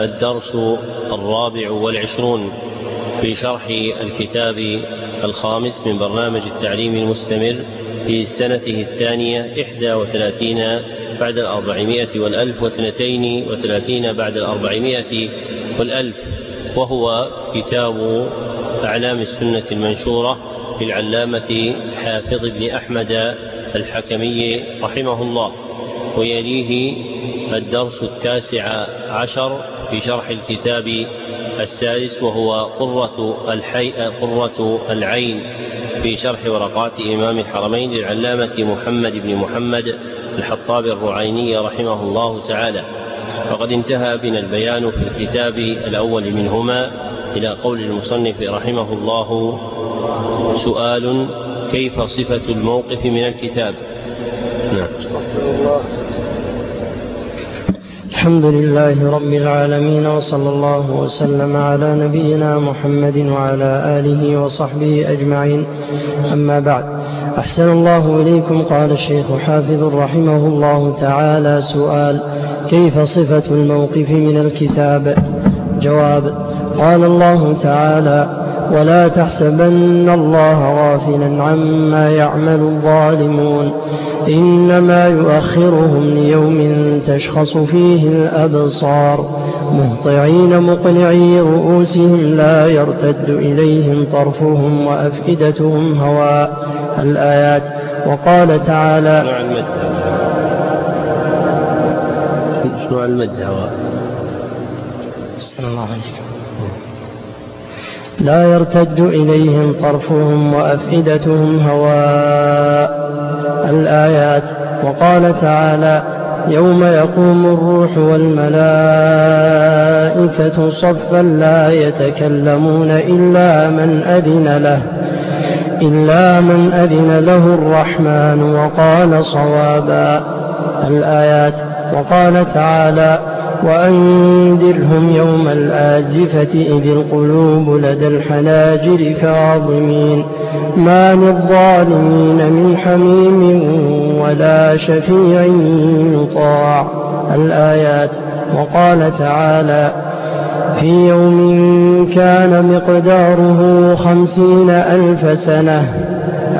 الدرس الرابع والعشرون في شرح الكتاب الخامس من برنامج التعليم المستمر في سنته الثانية إحدى وثلاثين بعد الأربعمائة والألف واثنتين وثلاثين بعد الأربعمائة والألف. وهو كتاب أعلام السنة المنشورة للعلامة حافظ بن أحمد الحكمي رحمه الله. ويليه الدرس التاسع عشر في شرح الكتاب السادس وهو قرة, الحي... قرة العين في شرح ورقات إمام الحرمين للعلامة محمد بن محمد الحطاب الرعيني رحمه الله تعالى. وقد انتهى بنا البيان في الكتاب الأول منهما إلى قول المصنف رحمه الله سؤال كيف صفة الموقف من الكتاب؟ نعم. الحمد لله رب العالمين وصلى الله وسلم على نبينا محمد وعلى آله وصحبه أجمعين. أما بعد أحسن الله إليكم. قال الشيخ حافظ رحمه الله تعالى سؤال كيف صفة الموقف من الكتاب؟ جواب قال الله تعالى ولا تحسبن الله غافلا عما يعمل الظالمون. إنما يؤخرهم ليوم تشخص فيه الأبصار. مهطعين مقنعي رؤوسهم لا يرتد إليهم طرفهم وأفئدتهم هواء الآيات. وقال تعالى نوع المد نوع المد هواء الله عليكم لا يرتد إليهم طرفهم وأفئدتهم هواء. الآيات. وقال تعالى يوم يقوم الروح والملائكة صفا لا يتكلمون إلا من أذن له إلا من أذن له الرحمن وقال صوابا. الآيات. وقال تعالى وأنذرهم يوم الآزفة إذ القلوب لدى الحناجر كاظمين. ما للظالمين من حميم ولا شفيع يطاع. الآيات. وقال تعالى في يوم كان مقداره خمسين ألف سنة.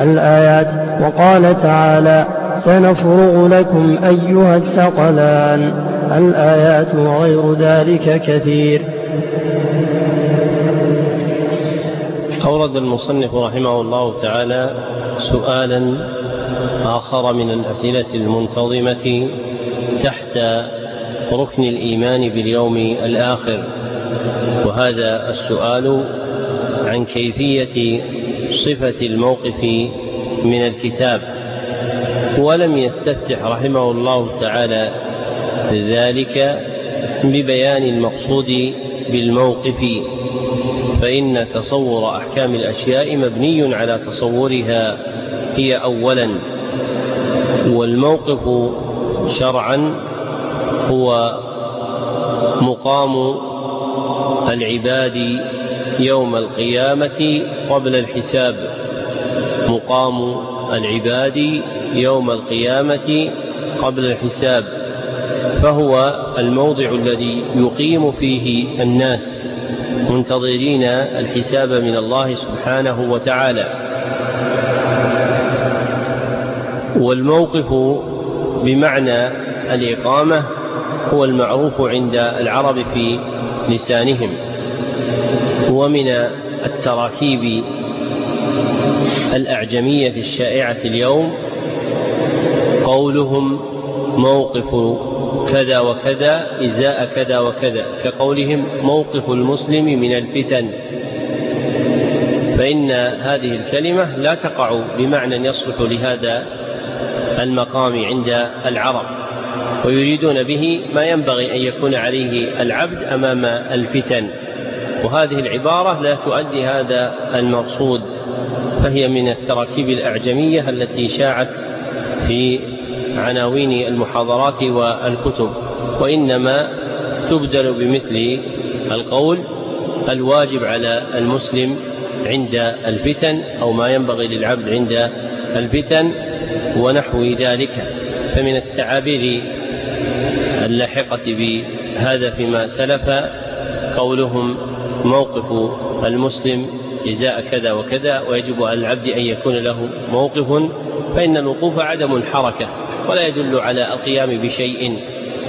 الآيات. وقال تعالى سنفرغ لكم أيها الثقلان. الآيات وغير ذلك كثير. أورد المصنف رحمه الله تعالى سؤالا آخر من الأسئلة المنتظمة تحت ركن الإيمان باليوم الآخر وهذا السؤال عن كيفية صفة الموقف من الكتاب. ولم يستفتح رحمه الله تعالى ذلك ببيان المقصود بالموقف فإن تصور أحكام الأشياء مبني على تصورها هي أولا والموقف شرعا هو مقام العباد يوم القيامة قبل الحساب مقام العباد يوم القيامة قبل الحساب. فهو الموضع الذي يقيم فيه الناس منتظرين الحساب من الله سبحانه وتعالى. والموقف بمعنى الإقامة هو المعروف عند العرب في لسانهم ومن التراكيب الأعجمية الشائعة اليوم قولهم موقف كذا وكذا إزاء كذا وكذا. كقولهم موقف المسلم من الفتن. فإن هذه الكلمة لا تقع بمعنى يصلح لهذا المقام عند العرب ويريدون به ما ينبغي أن يكون عليه العبد أمام الفتن. وهذه العبارة لا تؤدي هذا المقصود فهي من التراكيب الأعجمية التي شاعت في عناوين المحاضرات والكتب وإنما تبدل بمثل القول الواجب على المسلم عند الفتن أو ما ينبغي للعبد عند الفتن ونحو ذلك. فمن التعابير اللاحقة بهذا فيما سلف قولهم موقف المسلم إزاء كذا وكذا ويجب على العبد أن يكون له موقف فإن الوقوف عدم الحركة. ولا يدل على القيام بشيء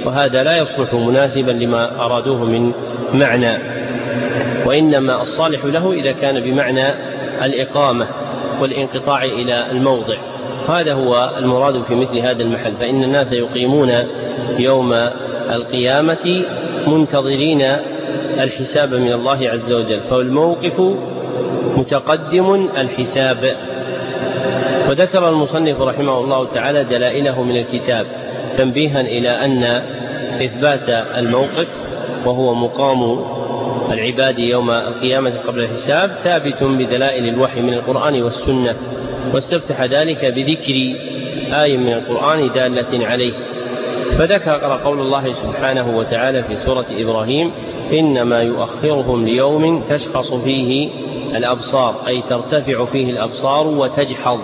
وهذا لا يصلح مناسبا لما أرادوه من معنى. وإنما الصالح له إذا كان بمعنى الإقامة والانقطاع إلى الموضع. هذا هو المراد في مثل هذا المحل. فإن الناس يقيمون يوم القيامة منتظرين الحساب من الله عز وجل. فالموقف متقدم الحساب. وذكر المصنف رحمه الله تعالى دلائله من الكتاب تنبيها إلى أن إثبات الموقف وهو مقام العباد يوم القيامة قبل الحساب ثابت بدلائل الوحي من القرآن والسنة واستفتح ذلك بذكر آية من القرآن دالة عليه. فذكر قول الله سبحانه وتعالى في سورة إبراهيم إنما يؤخرهم ليوم تشخص فيه الأبصار أي ترتفع فيه الأبصار وتجحظ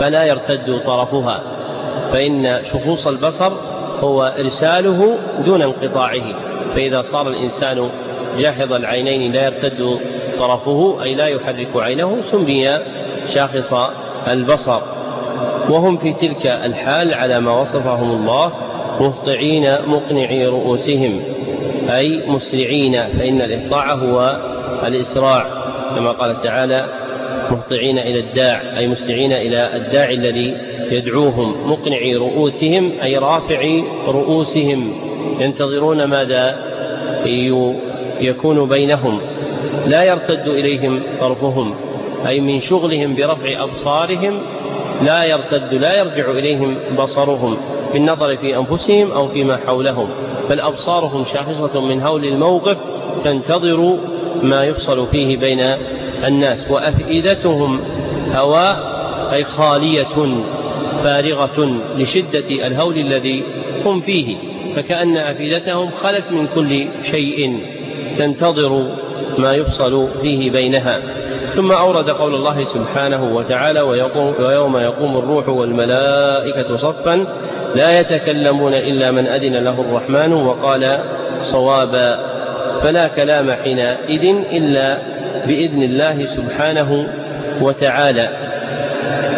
فلا يرتد طرفها فإن شخوص البصر هو إرساله دون انقطاعه فإذا صار الإنسان جاحظ العينين لا يرتد طرفه أي لا يحرك عينه سمي شاخص البصر. وهم في تلك الحال على ما وصفهم الله مهطعين مقنعي رؤوسهم أي مسرعين فإن الإهطاع هو الإسراع كما قال تعالى مهطعين إلى الداع أي مسرعين إلى الداعي الذي يدعوهم مقنعي رؤوسهم أي رافعي رؤوسهم ينتظرون ماذا؟ يكون بينهم. لا يرتد إليهم طرفهم أي من شغلهم برفع أبصارهم لا يرتد لا يرجع إليهم بصرهم بالنظر في أنفسهم أو فيما حولهم. بل أبصارهم شاخصة من هول الموقف تنتظر ما يفصل فيه بين الناس وأفئدتهم هواء أي خالية فارغة لشدة الهول الذي هم فيه فكأن أفئدتهم خلت من كل شيء تنتظر ما يفصل فيه بينها. ثم أورد قول الله سبحانه وتعالى ويوم يقوم الروح والملائكة صفا لا يتكلمون إلا من أذن له الرحمن وقال صوابا فلا كلام حينئذ إلا بإذن الله سبحانه وتعالى.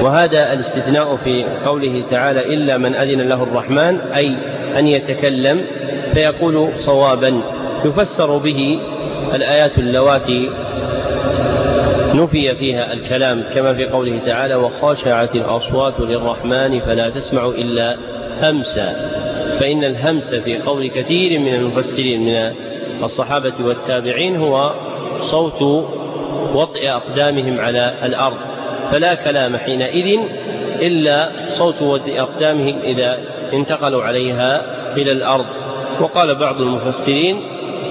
وهذا الاستثناء في قوله تعالى إلا من أذن له الرحمن أي أن يتكلم فيقول صوابا. يفسر به الآيات اللواتي. نفي فيها الكلام كما في قوله تعالى وخاشعت الأصوات للرحمن فلا تسمع إلا همسا. فإن الهمس في قول كثير من المفسرين من الصحابة والتابعين هو صوت وطئ أقدامهم على الأرض. فلا كلام حينئذ إلا صوت وطئ أقدامهم إذا انتقلوا عليها إلى الأرض. وقال بعض المفسرين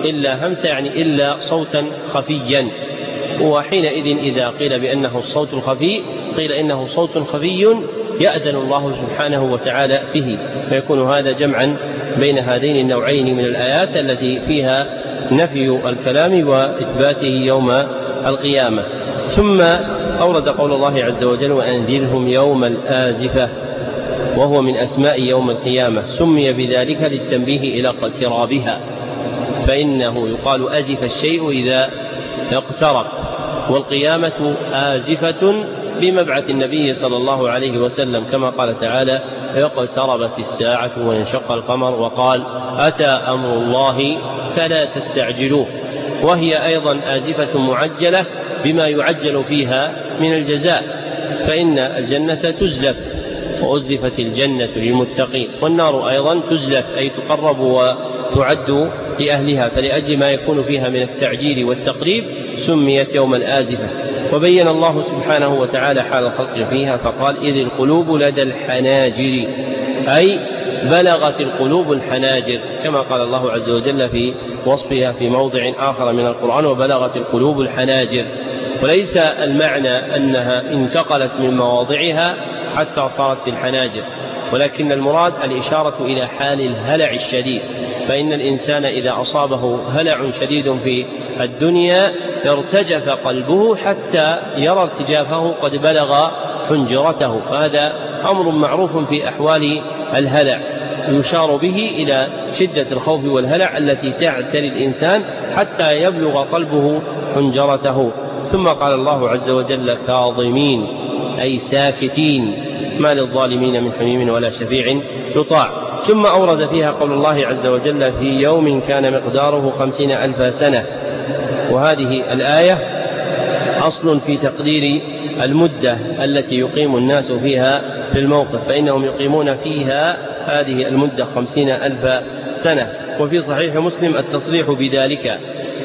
إلا همس يعني إلا صوتا خفيا. وحينئذ إذا قيل بأنه الصوت الخفي قيل إنه صوت خفي يأذن الله سبحانه وتعالى به. فيكون هذا جمعا بين هذين النوعين من الآيات التي فيها نفي الكلام وإثباته يوم القيامة. ثم أورد قول الله عز وجل وأنذرهم يوم الآزفة وهو من أسماء يوم القيامة. سمي بذلك للتنبيه إلى اقترابها. فإنه يقال أزف الشيء إذا اقترب. والقيامة آزفة بمبعث النبي صلى الله عليه وسلم كما قال تعالى اقتربت الساعة وانشق القمر. وقال أتى أمر الله فلا تستعجلوه. وهي أيضا آزفة معجلة بما يعجل فيها من الجزاء فإن الجنة تزلف وأزلفت الجنة للمتقين. والنار أيضا تزلف أي تقرب وتعد لأهلها فلأجل ما يكون فيها من التعجيل والتقريب سميت يوم الآزفة. وبين الله سبحانه وتعالى حال الخلق فيها فقال إذ القلوب لدى الحناجر أي بلغت القلوب الحناجر كما قال الله عز وجل في وصفها في موضع آخر من القرآن وبلغت القلوب الحناجر. وليس المعنى أنها انتقلت من مواضعها حتى صارت في الحناجر ولكن المراد الإشارة إلى حال الهلع الشديد. فإن الإنسان إذا أصابه هلع شديد في الدنيا ارتجف قلبه حتى يرى ارتجافه قد بلغ حنجرته. فهذا أمر معروف في أحوال الهلع. يشار به إلى شدة الخوف والهلع التي تعتري الإنسان حتى يبلغ قلبه حنجرته. ثم قال الله عز وجل كاظمين أي ساكتين ما للظالمين من حميم ولا شفيع يطاع. ثم أورد فيها قول الله عز وجل في يوم كان مقداره خمسين ألف سنة. وهذه الآية أصل في تقدير المدة التي يقيم الناس فيها في الموقف فإنهم يقيمون فيها هذه المدة خمسين ألف سنة. وفي صحيح مسلم التصريح بذلك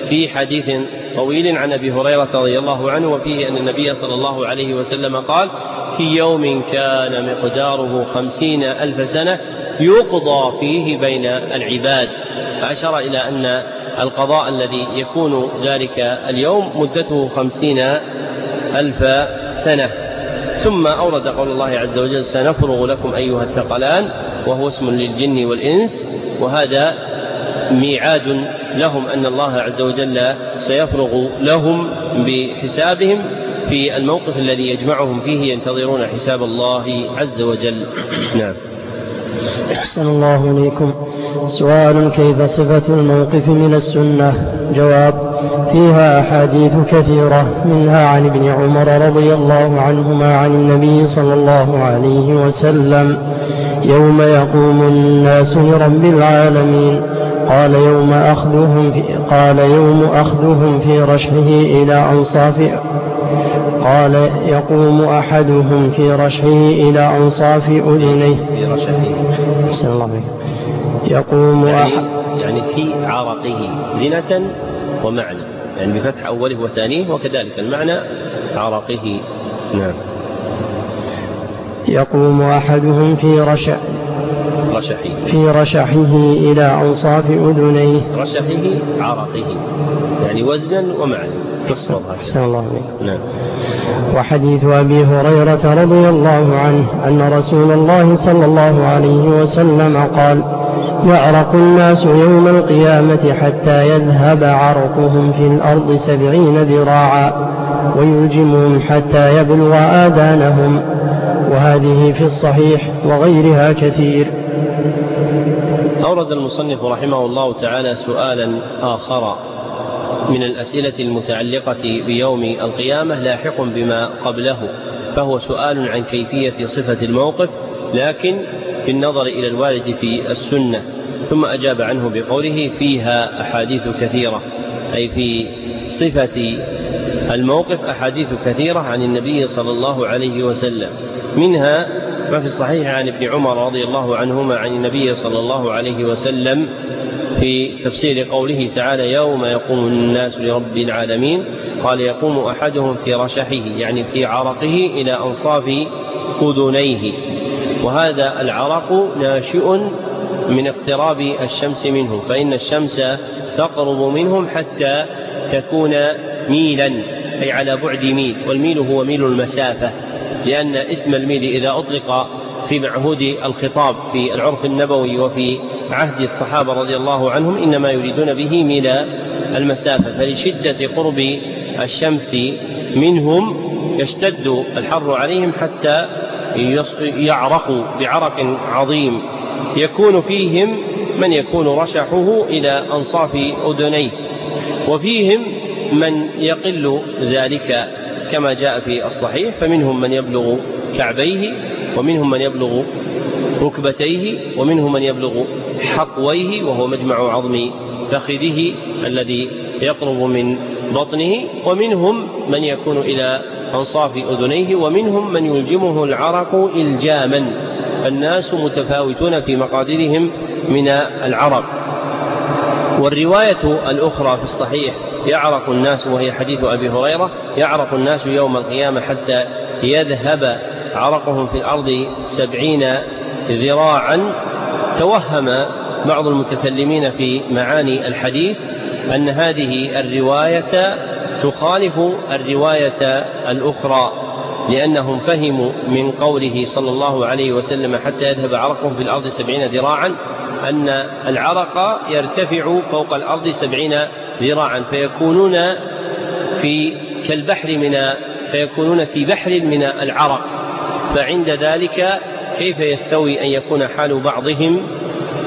في حديث طويل عن أبي هريرة رضي الله عنه وفيه أن النبي صلى الله عليه وسلم قال في يوم كان مقداره خمسين ألف سنة يقضى فيه بين العباد فأشار إلى أن القضاء الذي يكون ذلك اليوم مدته خمسين ألف سنة. ثم أورد قول الله عز وجل سنفرغ لكم أيها الثقلان وهو اسم للجن والإنس وهذا ميعاد لهم أن الله عز وجل سيفرغ لهم بحسابهم في الموقف الذي يجمعهم فيه ينتظرون حساب الله عز وجل. نعم. أحسن الله إليكم. سؤال كيف صفة الموقف من السنة؟ جواب فيها أحاديث كثيرة منها عن ابن عمر رضي الله عنهما عن النبي صلى الله عليه وسلم. يوم يقوم الناس لرب العالمين. قال يوم أخذهم في قال يوم أخذهم في رشحه إلى أنصاف قال يقوم أحدهم في رشحه إلى أنصاف أذنيه. في رشحه. الله عليك. يقوم يعني, أحد يعني في عرقه زنة ومعنى. يعني بفتح أوله وثانيه وكذلك المعنى عرقه. نعم. يقوم أحدهم في رشح رشحه. في رشحه إلى أنصاف أذنيه. رشحه عرقه. يعني وزنا ومعنى. تصفر أحسن الله عليك نعم. وحديث أبي هريرة رضي الله عنه أن رسول الله صلى الله عليه وسلم قال يعرق الناس يوم القيامة حتى يذهب عرقهم في الأرض سبعين ذراعا ويلجمهم حتى يبلغ آذانهم. وهذه في الصحيح وغيرها كثير. أورد المصنف رحمه الله تعالى سؤالا آخر من الأسئلة المتعلقة بيوم القيامة لاحق بما قبله فهو سؤال عن كيفية صفة الموقف لكن بالنظر إلى الوارد في السنة ثم أجاب عنه بقوله فيها أحاديث كثيرة أي في صفة الموقف أحاديث كثيرة عن النبي صلى الله عليه وسلم. منها ما في الصحيح عن ابن عمر رضي الله عنهما عن النبي صلى الله عليه وسلم في تفسير قوله تعالى يوم يقوم الناس لرب العالمين قال يقوم أحدهم في رشحه يعني في عرقه إلى أنصاف أذنيه. وهذا العرق ناشئ من اقتراب الشمس منه فإن الشمس تقرب منهم حتى تكون ميلا. أي على بعد ميل والميل هو ميل المسافة لأن اسم الميل إذا أطلق في معهود الخطاب في العرف النبوي وفي عهد الصحابة رضي الله عنهم إنما يريدون به ميل المسافة فلشدة قرب الشمس منهم يشتد الحر عليهم حتى يعرقوا بعرق عظيم. يكون فيهم من يكون رشحه إلى أنصاف أذنيه وفيهم من يقل ذلك كما جاء في الصحيح فمنهم من يبلغ كعبيه ومنهم من يبلغ ركبتيه ومنهم من يبلغ حقويه وهو مجمع عظم فخذه الذي يقرب من بطنه ومنهم من يكون إلى أنصاف أذنيه ومنهم من يلجمه العرق إلجاما. فالناس متفاوتون في مقاديرهم من العرق. والرواية الأخرى في الصحيح يعرق الناس وهي حديث أبي هريرة يعرق الناس يوم القيامة حتى يذهب عرقهم في الأرض سبعين ذراعا. توهم بعض المتكلمين في معاني الحديث أن هذه الرواية تخالف الرواية الأخرى لأنهم فهموا من قوله صلى الله عليه وسلم حتى يذهب عرقهم في الأرض سبعين ذراعا. أن العرق يرتفع فوق الأرض سبعين ذراعا فيكونون في كالبحر من فيكونون في بحر من العرق. فعند ذلك كيف يستوي أن يكون حال بعضهم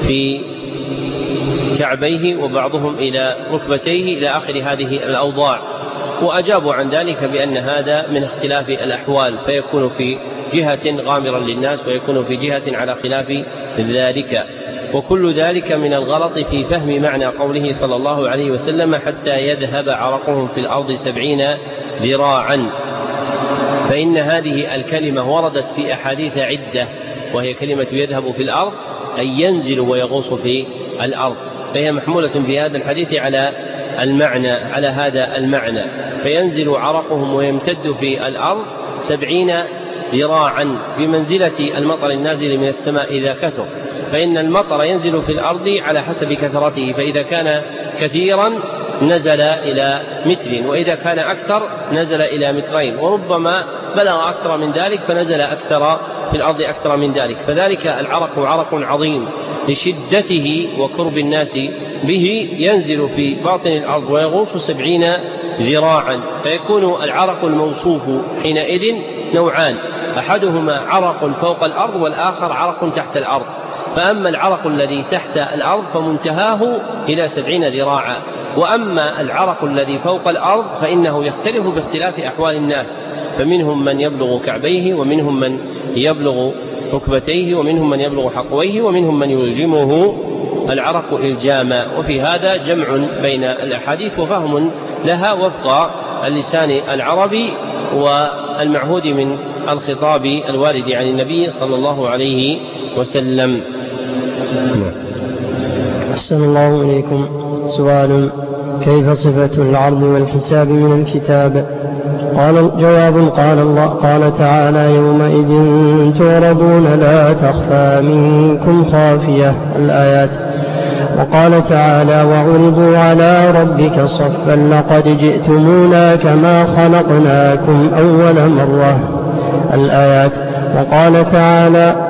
في كعبيه وبعضهم إلى ركبتيه إلى آخر هذه الأوضاع؟ وأجابوا عن ذلك بأن هذا من اختلاف الأحوال فيكون في جهة غامرا للناس ويكون في جهة على خلاف ذلك. وكل ذلك من الغلط في فهم معنى قوله صلى الله عليه وسلم حتى يذهب عرقهم في الأرض سبعين ذراعا. فإن هذه الكلمة وردت في أحاديث عدة وهي كلمة يذهب في الأرض أي ينزل ويغوص في الأرض. فهي محمولة في هذا الحديث على المعنى على هذا المعنى. فينزل عرقهم ويمتد في الأرض سبعين ذراعا بمنزلة المطر النازل من السماء إذا كثر. فإن المطر ينزل في الأرض على حسب كثرته فإذا كان كثيرا نزل إلى متر وإذا كان أكثر نزل إلى مترين وربما بلغ أكثر من ذلك فنزل أكثر في الأرض أكثر من ذلك. فذلك العرق عرق عظيم لشدته وكرب الناس به ينزل في باطن الأرض ويغوص سبعين ذراعا. فيكون العرق الموصوف حينئذ نوعان أحدهما عرق فوق الأرض والآخر عرق تحت الأرض. فأما العرق الذي تحت الأرض فمنتهاه إلى سبعين ذراعا. وأما العرق الذي فوق الأرض فإنه يختلف باختلاف أحوال الناس. فمنهم من يبلغ كعبيه ومنهم من يبلغ ركبتيه ومنهم من يبلغ حقويه ومنهم من يلجمه العرق إلجاما. وفي هذا جمع بين الأحاديث وفهم لها وفق اللسان العربي والمعهود من الخطاب الوارد عن النبي صلى الله عليه وسلم. أحسن الله إليكم. سؤال كيف صفة العرض والحساب من الكتاب؟ قال جواب قال الله قال تعالى يومئذ تعرضون لا تخفى منكم خافية الآيات. وقال تعالى وعرضوا على ربك صفا لقد جئتمونا كما خلقناكم أول مرة الآيات. وقال تعالى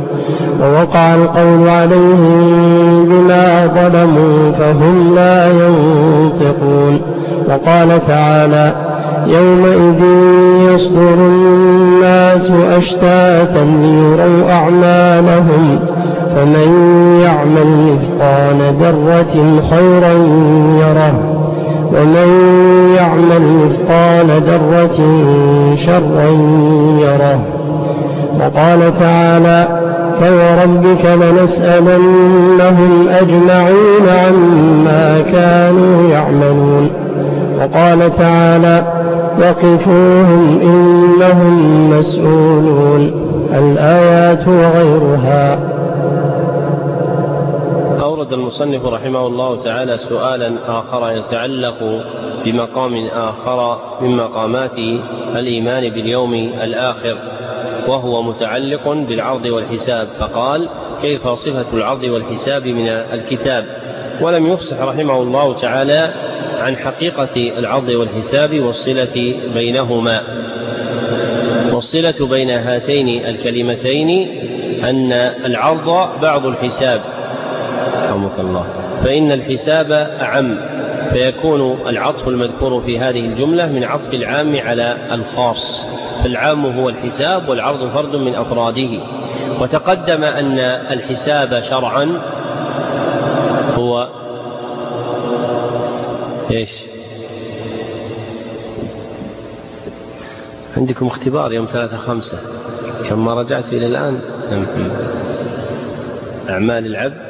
ووقع القول عليهم بما ظلموا فهم لا ينطقون. وقال تعالى يومئذ يصدر الناس أشتاتا ليروا أعمالهم فمن يعمل مثقال ذرة خيرا يره ومن يعمل مثقال ذرة شرا يره. وقال تعالى فوربك لنسألنهم أجمعين عما كانوا يعملون. وقال تعالى وقفوهم إنهم مسؤولون. الآيات وغيرها. أورد المصنف رحمه الله تعالى سؤالا آخر يتعلق بمقام آخر من مقامات الإيمان باليوم الآخر. وهو متعلق بالعرض والحساب فقال كيف صفة العرض والحساب من الكتاب؟ ولم يفصح رحمه الله تعالى عن حقيقة العرض والحساب والصلة بينهما. والصلة بين هاتين الكلمتين أن العرض بعض الحساب. رحمك الله. فإن الحساب أعم فيكون العطف المذكور في هذه الجملة من عطف العام على الخاص. فالعام هو الحساب والعرض فرد من أفراده. وتقدم أن الحساب شرعا هو إيش؟ عندكم اختبار يوم ثلاثة خمسة. كم ما رجعت إلى الآن؟ أعمال العبد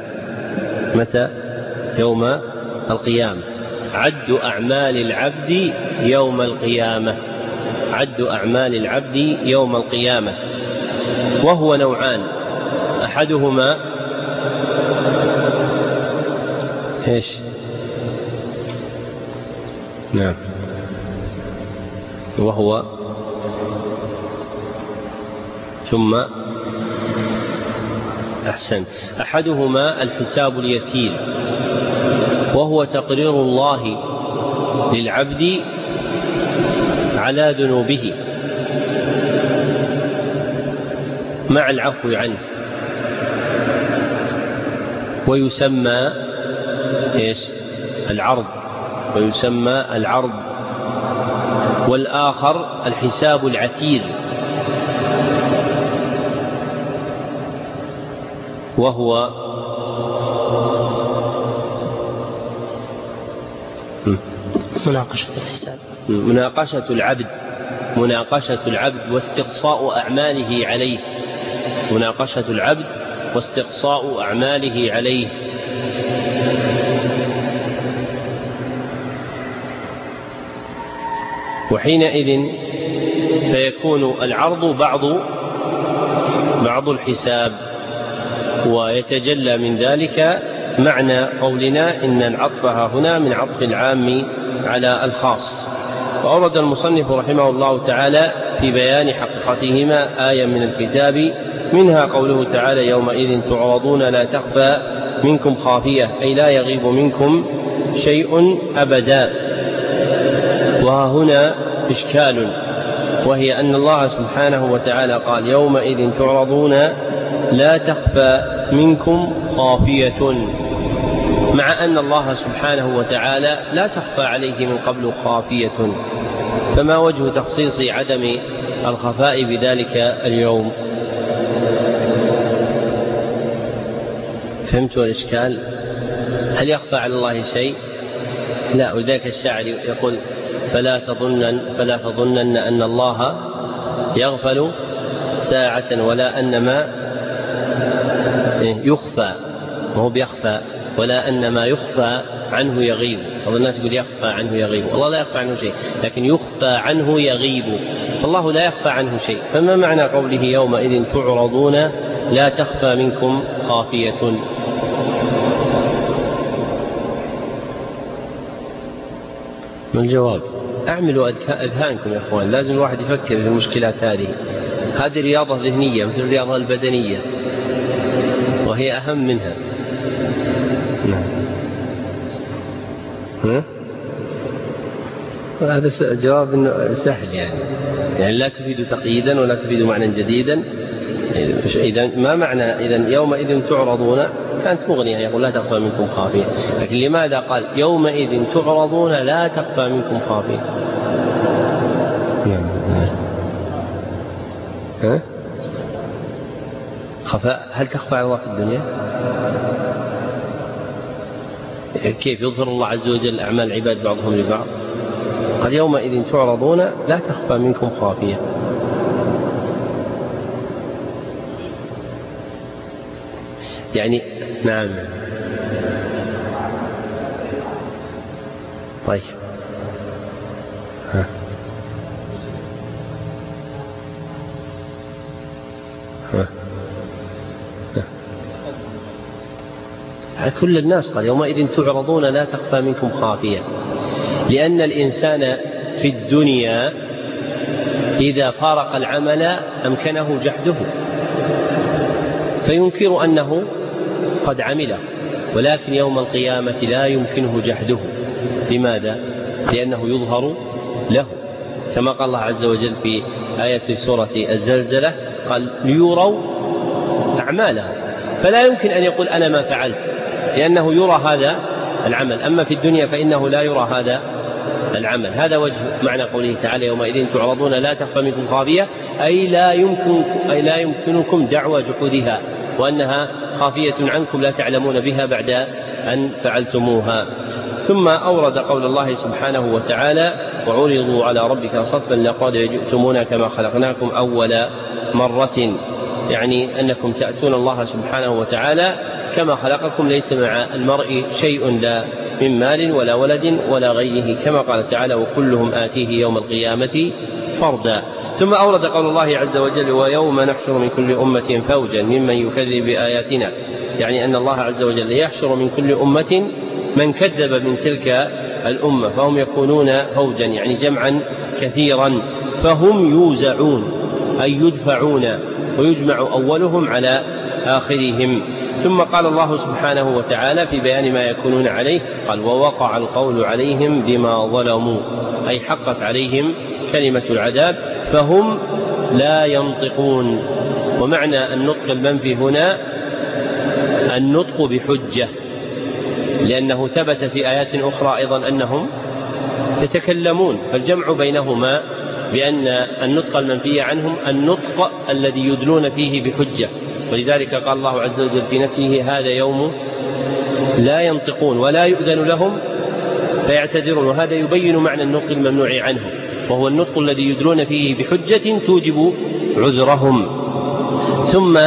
متى؟ يوم القيامة. عد أعمال العبد يوم القيامة. عد أعمال العبد يوم القيامة وهو نوعان. أحدهما إيش؟ نعم. وهو ثم أحسن. أحدهما الحساب اليسير وهو تقرير الله للعبد على ذنوبه. مع العفو عنه. ويسمى إيش؟ العرض. ويسمى العرض. والآخر الحساب العسير. وهو مناقشة الحساب. مناقشة العبد مناقشة العبد واستقصاء أعماله عليه. مناقشة العبد واستقصاء أعماله عليه. وحينئذ فيكون العرض بعض بعض الحساب ويتجلى من ذلك معنى قولنا إن العطف هنا من عطف العام على الخاص. وأورد المصنف رحمه الله تعالى في بيان حقيقتهما آية من الكتاب منها قوله تعالى يومئذ تعرضون لا تخفى منكم خافية أي لا يغيب منكم شيء أبدا. وها هنا إشكال وهي أن الله سبحانه وتعالى قال يومئذ تعرضون لا تخفى منكم خافية. مع أن الله سبحانه وتعالى لا تخفى عليه من قبل خافية. فما وجه تخصيص عدم الخفاء بذلك اليوم؟ فهمتوا الإشكال؟ هل يخفى على الله شيء؟ لا ولذلك الشاعر يقول فلا تظنن فلا تظنن أن الله يغفل ساعة ولا أن ما يخفى. وهو بيخفى؟ ولا أن ما يخفى عنه يغيب. بعض الناس يقول يخفى عنه يغيب. الله لا يخفى عنه شيء لكن يخفى عنه يغيب. الله لا يخفى عنه شيء. فما معنى قوله يومئذ تعرضون لا تخفى منكم خافية؟ ما الجواب؟ أعملوا أذهانكم يا إخوان. لازم الواحد يفكر في المشكلات هذه. هذه رياضة ذهنية مثل الرياضة البدنية وهي أهم منها. نعم ها؟ هذا جواب إنه سهل يعني. يعني لا تفيد تقييدا ولا تفيد معنى جديدا. إذا ما معنى إذا يومئذ تعرضون؟ كانت مغنية يقول لا تخفى منكم خافية لكن لماذا قال يومئذ تعرضون لا تخفى منكم خافية ها؟ خفاء. هل تخفى على الله في الدنيا؟ كيف يظهر الله عز وجل أعمال العباد بعضهم لبعض قال يومئذ تعرضون لا تخفى منكم خافية يعني نعم طيب ها. ها. على كل الناس قال يومئذ تعرضون لا تخفى منكم خافية. لأن الإنسان في الدنيا إذا فارق العمل أمكنه جحده. فينكر أنه قد عمله ولكن يوم القيامة لا يمكنه جحده. لماذا؟ لأنه يظهر له. كما قال الله عز وجل في آية سورة الزلزلة قال ليروا أعمالهم. فلا يمكن أن يقول أنا ما فعلت. لأنه يرى هذا العمل. أما في الدنيا فإنه لا يرى هذا العمل. هذا وجه معنى قوله تعالى يومئذ تعرضون لا تخفى منكم خافية أي لا يمكن أي لا يمكنكم دعوى جحودها وأنها خافية عنكم لا تعلمون بها بعد أن فعلتموها. ثم أورد قول الله سبحانه وتعالى وعرضوا على ربك صفا لقد جئتمونا كما خلقناكم أول مرة. يعني أنكم تأتون الله سبحانه وتعالى كما خلقكم ليس مع المرء شيء لا من مال ولا ولد ولا غيره كما قال تعالى وكلهم آتيه يوم القيامة فردا. ثم أورد قول الله عز وجل ويوم نحشر من كل أمة فوجا ممن يكذب بآياتنا. يعني أن الله عز وجل يحشر من كل أمة من كذب من تلك الأمة فهم يكونون فوجا يعني جمعا كثيرا فهم يوزعون أي يدفعون ويجمع أولهم على آخرهم. ثم قال الله سبحانه وتعالى في بيان ما يكونون عليه قال ووقع القول عليهم بما ظلموا أي حقت عليهم كلمة العذاب فهم لا ينطقون. ومعنى النطق المنفي هنا النطق بحجة لأنه ثبت في آيات أخرى أيضا أنهم يتكلمون فالجمع بينهما بأن النطق المنفي عنهم النطق الذي يدلون فيه بحجة. ولذلك قال الله عز وجل في نفيه هذا يوم لا ينطقون ولا يؤذن لهم فيعتذرون وهذا يبين معنى النطق الممنوع عنهم وهو النطق الذي يدلون فيه بحجة توجب عذرهم. ثم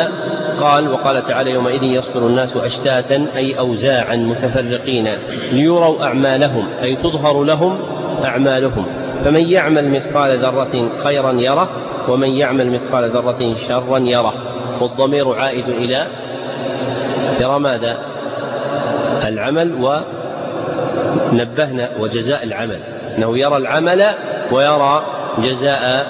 قال وقال تعالى يومئذ يصبر الناس أشتاتا أي أوزاعا متفرقين ليروا أعمالهم أي تظهر لهم أعمالهم. فمن يعمل مثقال ذرة خيرا يره ومن يعمل مثقال ذرة شرا يره. والضمير عائد إلى يرى ماذا؟ العمل ونبهنا وجزاء العمل. أنه يرى العمل ويرى جزاء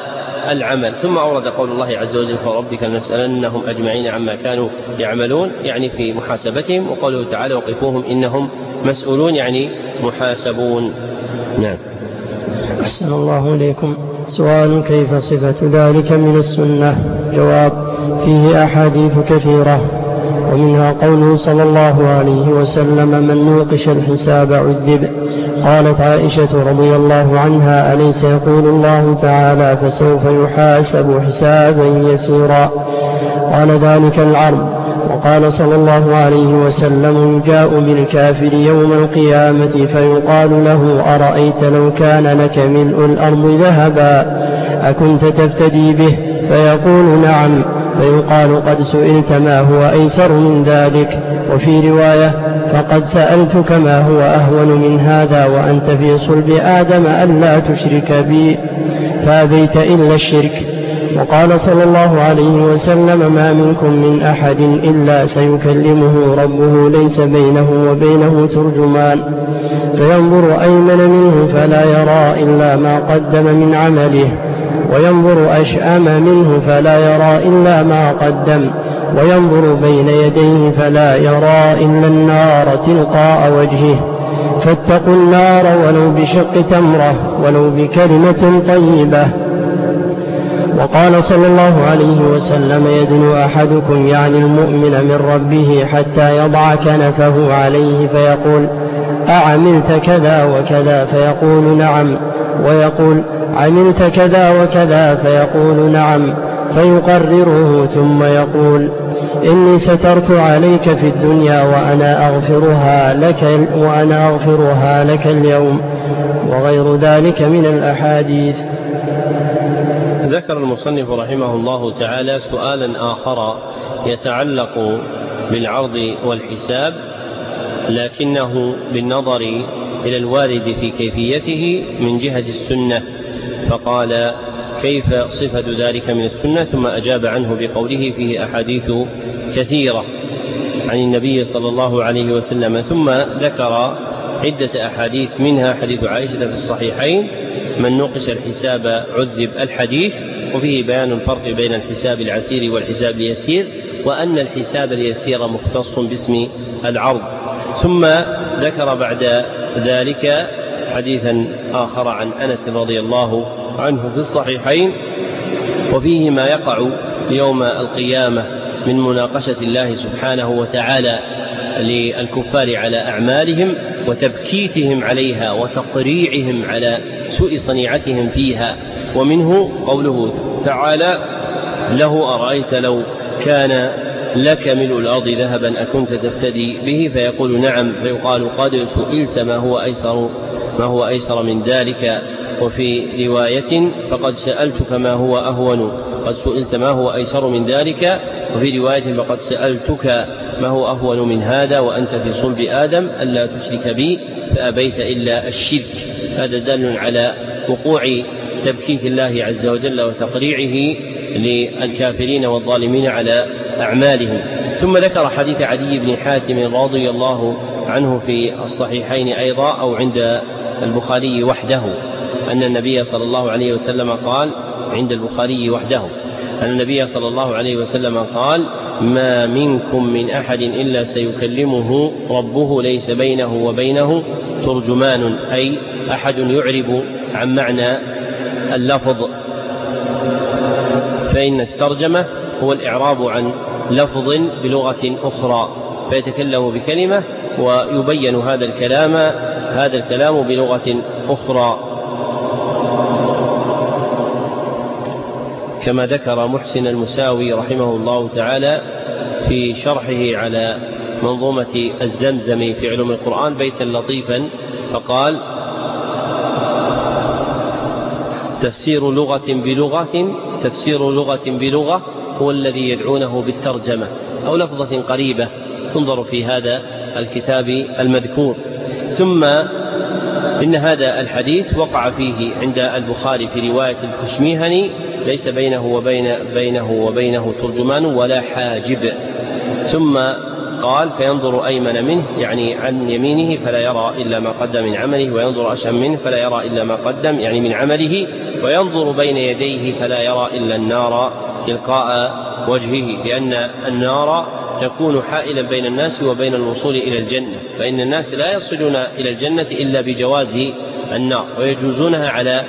العمل. ثم أورد قول الله عز وجل فربك لنسألنهم أجمعين عما كانوا يعملون يعني في محاسبتهم وقوله تعالى وقفوهم إنهم مسؤولون يعني محاسبون. نعم. أحسن الله إليكم. سؤال كيف صفة ذلك من السنة؟ جواب فيه أحاديث كثيرة ومنها قوله صلى الله عليه وسلم من نوقش الحساب عذب. قالت عائشة رضي الله عنها أليس يقول الله تعالى فسوف يحاسب حسابا يسيرا؟ قال ذلك العرض. وقال صلى الله عليه وسلم يجاء بالكافر يوم القيامة فيقال له أرأيت لو كان لك ملء الأرض ذهبا أكنت تفتدي به؟ فيقول نعم. فيقال قد سئلت ما هو أيسر من ذلك وفي رواية فقد سألتك ما هو أهون من هذا وأنت في صلب آدم ألا تشرك بي فأبيت إلا الشرك. وقال صلى الله عليه وسلم ما منكم من أحد إلا سيكلمه ربه ليس بينه وبينه ترجمان. فينظر أيمن منه فلا يرى إلا ما قدم من عمله. وينظر أشأم منه فلا يرى إلا ما قدم وينظر بين يديه فلا يرى إلا النار تلقاء وجهه. فاتقوا النار ولو بشق تمرة ولو بكلمة طيبة. وقال صلى الله عليه وسلم يدنو أحدكم يعني المؤمن من ربه حتى يضع كنفه عليه فيقول أعملت كذا وكذا فيقول نعم ويقول عملت كذا وكذا فيقول نعم فيقرره ثم يقول إني سترت عليك في الدنيا وأنا أغفرها لك وأنا أغفرها لك اليوم وغير ذلك من الأحاديث. ذكر المصنف رحمه الله تعالى سؤالا آخر يتعلق بالعرض والحساب لكنه بالنظر إلى الوارد في كيفيته من جهة السنة فقال كيف صفة ذلك من السنة؟ ثم أجاب عنه بقوله فيه أحاديث كثيرة عن النبي صلى الله عليه وسلم. ثم ذكر عدة أحاديث منها حديث عائشة في الصحيحين من نوقش الحساب عذب الحديث وفيه بيان الفرق بين الحساب العسير والحساب اليسير وأن الحساب اليسير مختص باسم العرض. ثم ذكر بعد ذلك حديثا آخر عن أنس رضي الله عنه في الصحيحين وفيه ما يقع يوم القيامة من مناقشة الله سبحانه وتعالى للكفار على أعمالهم وتبكيتهم عليها وتقريعهم على سوء صنيعتهم فيها. ومنه قوله تعالى له أرأيت لو كان لك ملء الأرض ذهبا أكنت تفتدي به؟ فيقول نعم. فيقال قد سئلت ما هو أيسر ما هو أيسر من ذلك؟ وفي رواية فقد سألتك ما هو أهون. قد سئلت ما هو أيسر من ذلك؟ وفي رواية فقد سألتك ما هو أهون من هذا؟ وأنت في صلب آدم ألا تشرك بي؟ فأبيت إلا الشرك. هذا دال على وقوع تبكيت الله عز وجل وتقريعه للكافرين والظالمين على أعمالهم. ثم ذكر حديث عدي بن حاتم رضي الله عنه في الصحيحين أيضا أو عند البخاري وحده. أن النبي صلى الله عليه وسلم قال عند البخاري وحده. أن النبي صلى الله عليه وسلم قال ما منكم من أحد إلا سيكلمه ربه ليس بينه وبينه ترجمان. أي أحد يعرب عن معنى اللفظ فإن الترجمة هو الإعراب عن لفظ بلغة أخرى فيتكلم بكلمة ويبين هذا الكلام هذا الكلام بلغة أخرى. كما ذكر محسن المساوي رحمه الله تعالى في شرحه على منظومة الزمزم في علوم القرآن بيتا لطيفا فقال تفسير لغة بلغة تفسير لغة بلغة هو الذي يدعونه بالترجمة أو لفظة قريبة تنظر في هذا الكتاب المذكور. ثم إن هذا الحديث وقع فيه عند البخاري في رواية الكشميهني ليس بينه وبين بينه وبينه ترجمان ولا حاجب. ثم قال فينظر أيمن منه يعني عن يمينه فلا يرى إلا ما قدم من عمله وينظر أشهم منه فلا يرى إلا ما قدم يعني من عمله وينظر بين يديه فلا يرى إلا النار تلقاء وجهه لأن النار تكون حائلا بين الناس وبين الوصول إلى الجنة فإن الناس لا يصلون إلى الجنة إلا بجواز النار ويجوزونها على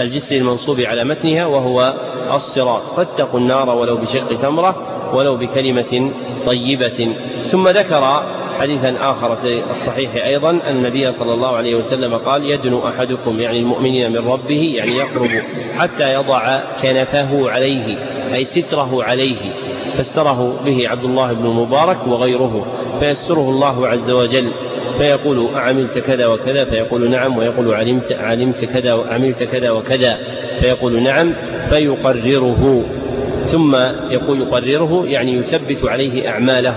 الجسر المنصوب على متنها وهو الصراط فاتقوا النار ولو بشق تمرة ولو بكلمة طيبة. ثم ذكر حديثا آخر في الصحيح أيضا أن النبي صلى الله عليه وسلم قال يدنو أحدكم يعني المؤمنين من ربه يعني يقرب حتى يضع كنفه عليه أي ستره عليه فسره به عبد الله بن المبارك وغيره فيسره الله عز وجل فيقول أعملت كذا وكذا فيقول نعم ويقول علمت علمت كذا وعملت كذا وكذا فيقول نعم فيقرره. ثم يقول يقرره يعني يثبت عليه أعماله.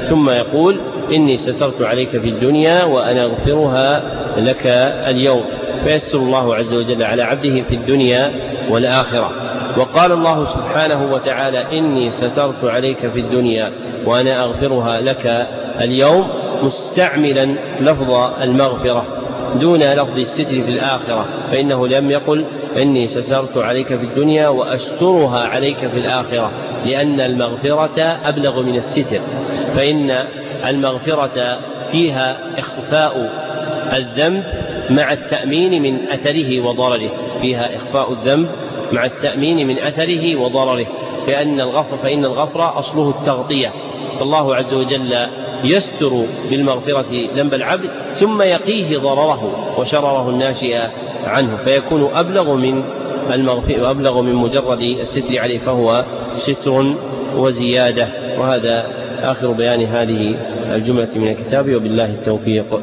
ثم يقول إني سترت عليك في الدنيا وأنا أغفرها لك اليوم. فيستر الله عز وجل على عبده في الدنيا والآخرة. وقال الله سبحانه وتعالى إني سترت عليك في الدنيا وأنا أغفرها لك اليوم مستعملا لفظ المغفرة دون لفظ الستر في الآخرة فإنه لم يقل إني سترت عليك في الدنيا وأسترها عليك في الآخرة لأن المغفرة أبلغ من الستر فإن المغفرة فيها إخفاء الذنب مع التأمين من أثره وضرره فيها إخفاء الذنب مع التأمين من أثره وضرره فإن الغفر فإن الغفر أصله التغطية فالله عز وجل يستر بالمغفرة ذنب العبد ثم يقيه ضرره وشرره الناشئ عنه فيكون أبلغ من وأبلغ من مجرد الستر عليه فهو ستر وزيادة. وهذا آخر بيان هذه الجملة من الكتاب وبالله التوفيق.